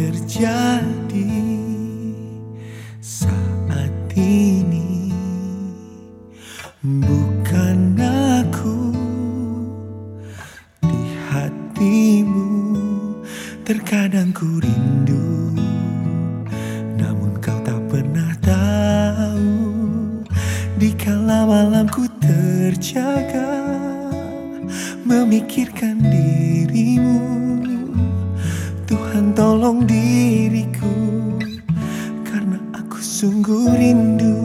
terjadi saat ini. Bukan aku di hatimu terkadang ku rindu namun kau tak pernah tahu di kala malamku terjaga memikirkan dirimu tolong diriku karena aku sungguh rindu.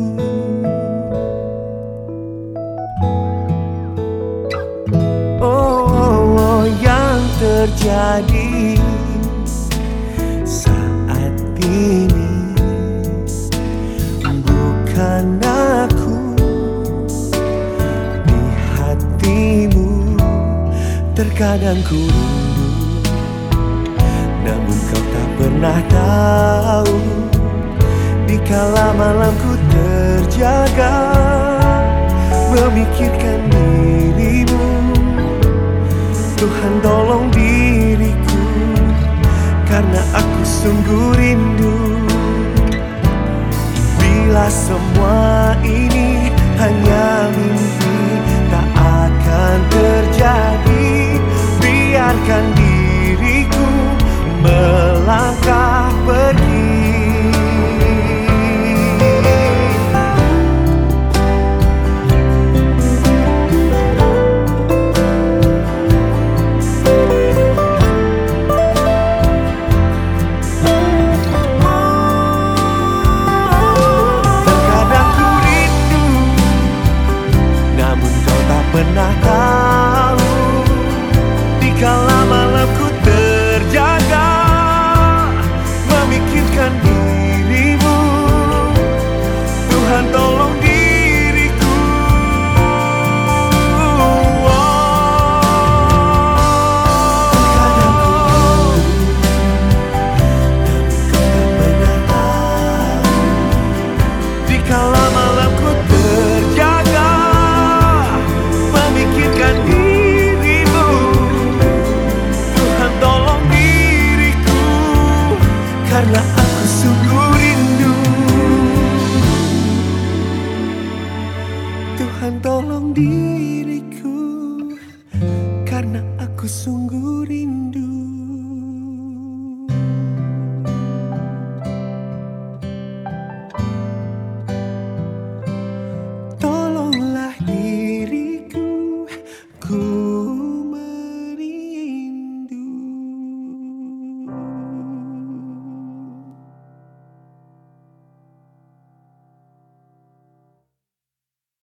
Oh, yang terjadi saat ini bukan aku di hatimu. Terkadang ku kau tak pernah tahu di kala malamku terjaga memikirkan dirimu. Tuhan tolong diriku karena aku sungguh rindu. Bila semua ini hanya mimpi Tuhan